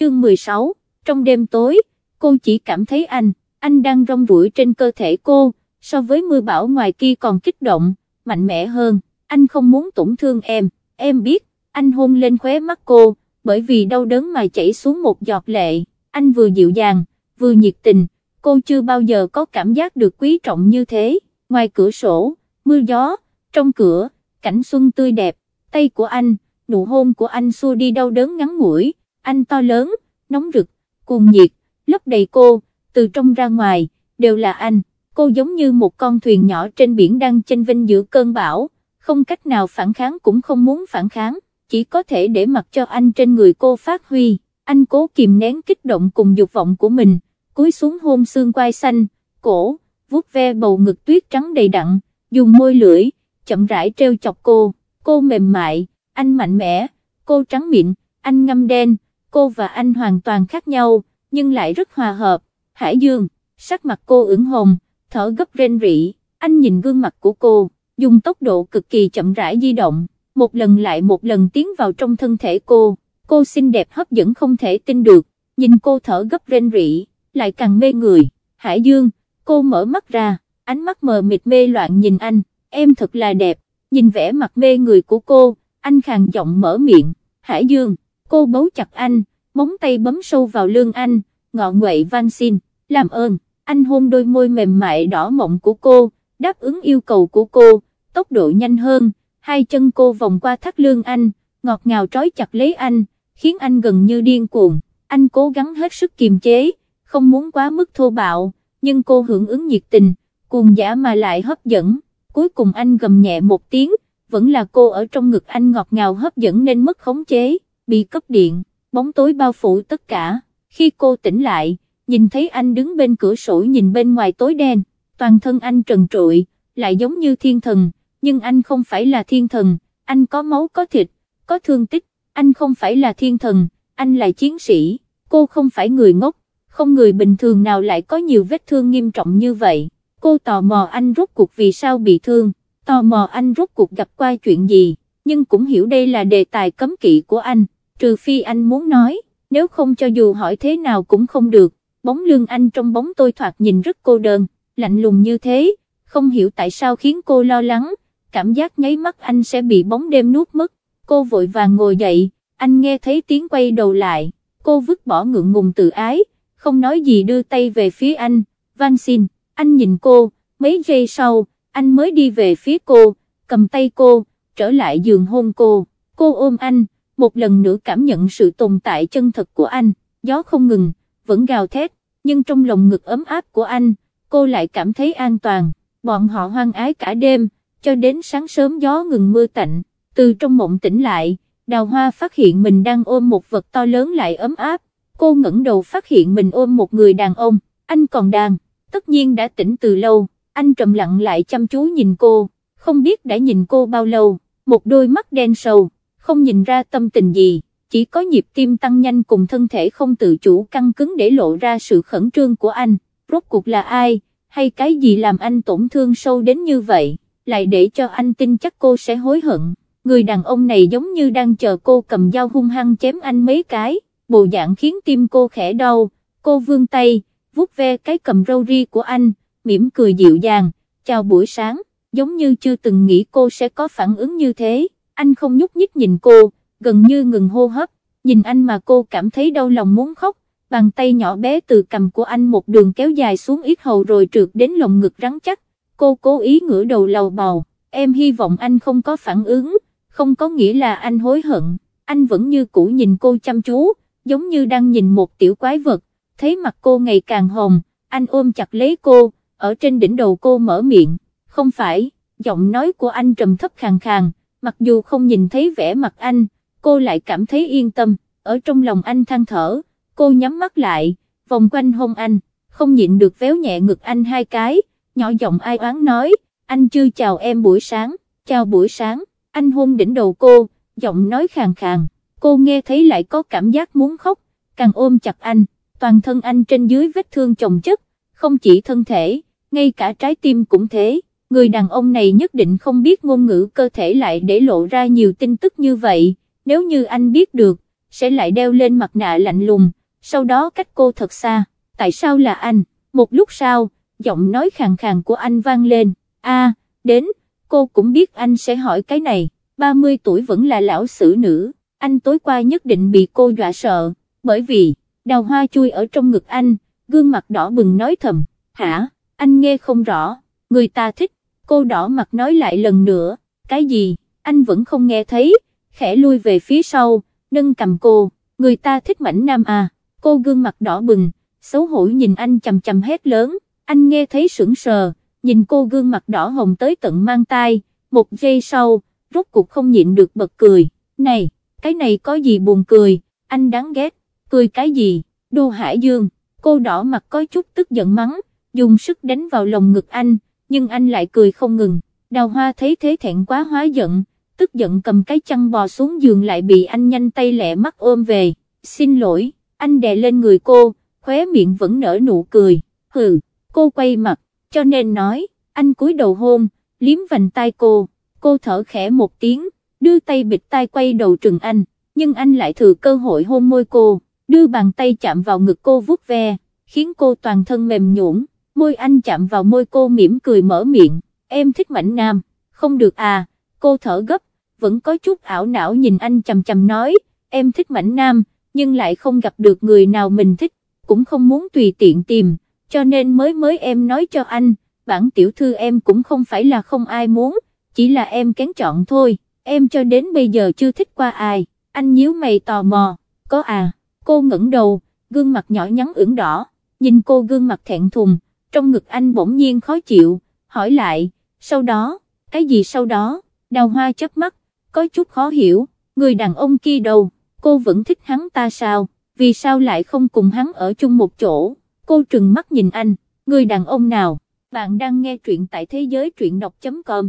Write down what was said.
chương 16, trong đêm tối, cô chỉ cảm thấy anh, anh đang rong ruổi trên cơ thể cô, so với mưa bão ngoài kia còn kích động, mạnh mẽ hơn, anh không muốn tổn thương em, em biết, anh hôn lên khóe mắt cô, bởi vì đau đớn mà chảy xuống một giọt lệ, anh vừa dịu dàng, vừa nhiệt tình, cô chưa bao giờ có cảm giác được quý trọng như thế, ngoài cửa sổ, mưa gió, trong cửa, cảnh xuân tươi đẹp, tay của anh, nụ hôn của anh xua đi đau đớn ngắn ngủi, anh to lớn, nóng rực, cuồng nhiệt, lấp đầy cô, từ trong ra ngoài, đều là anh, cô giống như một con thuyền nhỏ trên biển đang chênh vinh giữa cơn bão, không cách nào phản kháng cũng không muốn phản kháng, chỉ có thể để mặc cho anh trên người cô phát huy, anh cố kìm nén kích động cùng dục vọng của mình, cúi xuống hôn xương quai xanh, cổ, vuốt ve bầu ngực tuyết trắng đầy đặn, dùng môi lưỡi, chậm rãi treo chọc cô, cô mềm mại, anh mạnh mẽ, cô trắng mịn, anh ngâm đen, cô và anh hoàn toàn khác nhau, nhưng lại rất hòa hợp, Hải Dương, sắc mặt cô ửng hồng, thở gấp rên rỉ, anh nhìn gương mặt của cô, dùng tốc độ cực kỳ chậm rãi di động, một lần lại một lần tiến vào trong thân thể cô, cô xinh đẹp hấp dẫn không thể tin được, nhìn cô thở gấp rên rỉ, lại càng mê người, Hải Dương, cô mở mắt ra, ánh mắt mờ mịt mê loạn nhìn anh, em thật là đẹp, nhìn vẻ mặt mê người của cô, anh khàn giọng mở miệng, Hải Dương cô bấu chặt anh, móng tay bấm sâu vào lưng anh, ngọ nguậy van xin, làm ơn, anh hôn đôi môi mềm mại đỏ mộng của cô, đáp ứng yêu cầu của cô, tốc độ nhanh hơn, hai chân cô vòng qua thắt lưng anh, ngọt ngào trói chặt lấy anh, khiến anh gần như điên cuồng, anh cố gắng hết sức kiềm chế, không muốn quá mức thô bạo, nhưng cô hưởng ứng nhiệt tình, cuồng giả mà lại hấp dẫn, cuối cùng anh gầm nhẹ một tiếng, vẫn là cô ở trong ngực anh ngọt ngào hấp dẫn nên mất khống chế bị cấp điện, bóng tối bao phủ tất cả, khi cô tỉnh lại, nhìn thấy anh đứng bên cửa sổ nhìn bên ngoài tối đen, toàn thân anh trần trụi, lại giống như thiên thần, nhưng anh không phải là thiên thần, anh có máu có thịt, có thương tích, anh không phải là thiên thần, anh là chiến sĩ, cô không phải người ngốc, không người bình thường nào lại có nhiều vết thương nghiêm trọng như vậy, cô tò mò anh rốt cuộc vì sao bị thương, tò mò anh rốt cuộc gặp qua chuyện gì, nhưng cũng hiểu đây là đề tài cấm kỵ của anh trừ phi anh muốn nói, nếu không cho dù hỏi thế nào cũng không được, bóng lưng anh trong bóng tôi thoạt nhìn rất cô đơn, lạnh lùng như thế, không hiểu tại sao khiến cô lo lắng, cảm giác nháy mắt anh sẽ bị bóng đêm nuốt mất, cô vội vàng ngồi dậy, anh nghe thấy tiếng quay đầu lại, cô vứt bỏ ngượng ngùng tự ái, không nói gì đưa tay về phía anh, van xin, anh nhìn cô, mấy giây sau, anh mới đi về phía cô, cầm tay cô, trở lại giường hôn cô, cô ôm anh, một lần nữa cảm nhận sự tồn tại chân thật của anh, gió không ngừng, vẫn gào thét, nhưng trong lòng ngực ấm áp của anh, cô lại cảm thấy an toàn, bọn họ hoang ái cả đêm, cho đến sáng sớm gió ngừng mưa tạnh, từ trong mộng tỉnh lại, đào hoa phát hiện mình đang ôm một vật to lớn lại ấm áp, cô ngẩng đầu phát hiện mình ôm một người đàn ông, anh còn đàn tất nhiên đã tỉnh từ lâu, anh trầm lặng lại chăm chú nhìn cô, không biết đã nhìn cô bao lâu, một đôi mắt đen sầu không nhìn ra tâm tình gì, chỉ có nhịp tim tăng nhanh cùng thân thể không tự chủ căng cứng để lộ ra sự khẩn trương của anh, rốt cuộc là ai, hay cái gì làm anh tổn thương sâu đến như vậy, lại để cho anh tin chắc cô sẽ hối hận, người đàn ông này giống như đang chờ cô cầm dao hung hăng chém anh mấy cái, bộ dạng khiến tim cô khẽ đau, cô vươn tay, vuốt ve cái cầm râu ri của anh, mỉm cười dịu dàng, chào buổi sáng, giống như chưa từng nghĩ cô sẽ có phản ứng như thế anh không nhúc nhích nhìn cô, gần như ngừng hô hấp, nhìn anh mà cô cảm thấy đau lòng muốn khóc, bàn tay nhỏ bé từ cầm của anh một đường kéo dài xuống ít hầu rồi trượt đến lồng ngực rắn chắc, cô cố ý ngửa đầu lầu bầu, em hy vọng anh không có phản ứng, không có nghĩa là anh hối hận, anh vẫn như cũ nhìn cô chăm chú, giống như đang nhìn một tiểu quái vật, thấy mặt cô ngày càng hồng, anh ôm chặt lấy cô, ở trên đỉnh đầu cô mở miệng, không phải, giọng nói của anh trầm thấp khàn khàn, mặc dù không nhìn thấy vẻ mặt anh, cô lại cảm thấy yên tâm, ở trong lòng anh than thở, cô nhắm mắt lại, vòng quanh hôn anh, không nhịn được véo nhẹ ngực anh hai cái, nhỏ giọng ai oán nói, anh chưa chào em buổi sáng, chào buổi sáng, anh hôn đỉnh đầu cô, giọng nói khàn khàn, cô nghe thấy lại có cảm giác muốn khóc, càng ôm chặt anh, toàn thân anh trên dưới vết thương chồng chất, không chỉ thân thể, ngay cả trái tim cũng thế người đàn ông này nhất định không biết ngôn ngữ cơ thể lại để lộ ra nhiều tin tức như vậy, nếu như anh biết được, sẽ lại đeo lên mặt nạ lạnh lùng, sau đó cách cô thật xa, tại sao là anh, một lúc sau, giọng nói khàn khàn của anh vang lên, a đến, cô cũng biết anh sẽ hỏi cái này, 30 tuổi vẫn là lão sử nữ, anh tối qua nhất định bị cô dọa sợ, bởi vì, đào hoa chui ở trong ngực anh, gương mặt đỏ bừng nói thầm, hả, anh nghe không rõ, người ta thích, cô đỏ mặt nói lại lần nữa, cái gì, anh vẫn không nghe thấy, khẽ lui về phía sau, nâng cầm cô, người ta thích mảnh nam à, cô gương mặt đỏ bừng, xấu hổ nhìn anh chầm chầm hét lớn, anh nghe thấy sững sờ, nhìn cô gương mặt đỏ hồng tới tận mang tai, một giây sau, rốt cuộc không nhịn được bật cười, này, cái này có gì buồn cười, anh đáng ghét, cười cái gì, đô hải dương, cô đỏ mặt có chút tức giận mắng, dùng sức đánh vào lồng ngực anh, nhưng anh lại cười không ngừng, đào hoa thấy thế thẹn quá hóa giận, tức giận cầm cái chăn bò xuống giường lại bị anh nhanh tay lẹ mắt ôm về, xin lỗi, anh đè lên người cô, khóe miệng vẫn nở nụ cười, hừ, cô quay mặt, cho nên nói, anh cúi đầu hôn, liếm vành tay cô, cô thở khẽ một tiếng, đưa tay bịt tay quay đầu trừng anh, nhưng anh lại thừa cơ hội hôn môi cô, đưa bàn tay chạm vào ngực cô vuốt ve, khiến cô toàn thân mềm nhũn môi anh chạm vào môi cô mỉm cười mở miệng, em thích mảnh nam, không được à, cô thở gấp, vẫn có chút ảo não nhìn anh chầm chầm nói, em thích mảnh nam, nhưng lại không gặp được người nào mình thích, cũng không muốn tùy tiện tìm, cho nên mới mới em nói cho anh, bản tiểu thư em cũng không phải là không ai muốn, chỉ là em kén chọn thôi, em cho đến bây giờ chưa thích qua ai, anh nhíu mày tò mò, có à, cô ngẩng đầu, gương mặt nhỏ nhắn ửng đỏ, nhìn cô gương mặt thẹn thùng, trong ngực anh bỗng nhiên khó chịu, hỏi lại, sau đó, cái gì sau đó, đào hoa chớp mắt, có chút khó hiểu, người đàn ông kia đâu, cô vẫn thích hắn ta sao, vì sao lại không cùng hắn ở chung một chỗ, cô trừng mắt nhìn anh, người đàn ông nào, bạn đang nghe truyện tại thế giới truyện đọc.com